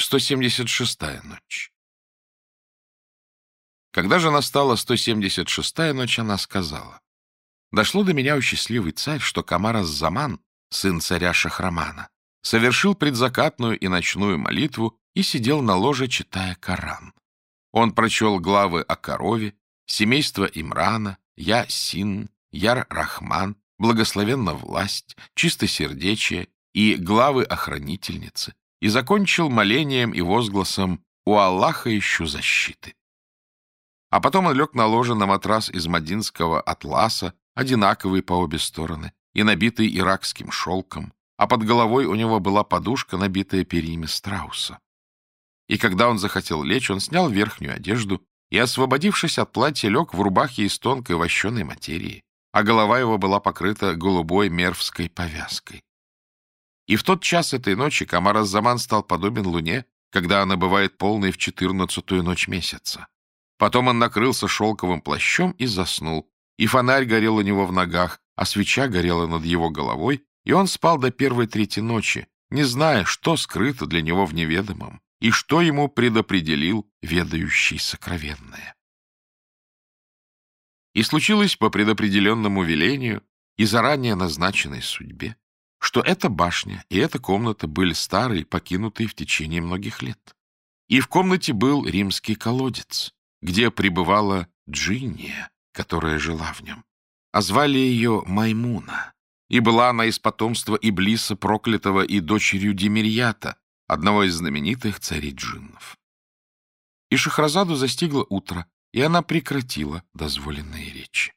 176-я ночь. Когда же настала 176-я ночь, она сказала, «Дошло до меня, у счастливый царь, что Камар Заман, сын царя Шахрамана, совершил предзакатную и ночную молитву и сидел на ложе, читая Коран. Он прочел главы о корове, семейство Имрана, Я Син, Яр Рахман, благословенна власть, чистосердечие и главы охранительницы, и закончил молением и возгласом «У Аллаха ищу защиты». А потом он лег на ложе на матрас из мадинского атласа, одинаковый по обе стороны, и набитый иракским шелком, а под головой у него была подушка, набитая перьями страуса. И когда он захотел лечь, он снял верхнюю одежду и, освободившись от платья, лег в рубахе из тонкой вощеной материи, а голова его была покрыта голубой мервской повязкой. И в тот час этой ночи Камар Заман стал подобен луне, когда она бывает полной в четырнадцатую ночь месяца. Потом он накрылся шелковым плащом и заснул, и фонарь горел у него в ногах, а свеча горела над его головой, и он спал до первой трети ночи, не зная, что скрыто для него в неведомом, и что ему предопределил ведающий сокровенное. И случилось по предопределенному велению и заранее назначенной судьбе, что эта башня и эта комната были старые, покинутые в течение многих лет. И в комнате был римский колодец, где пребывала Джинния, которая жила в нем. А звали ее Маймуна, и была она из потомства Иблиса проклятого и дочерью Демирьята, одного из знаменитых царей джиннов. И Шахразаду застигло утро, и она прекратила дозволенные речи.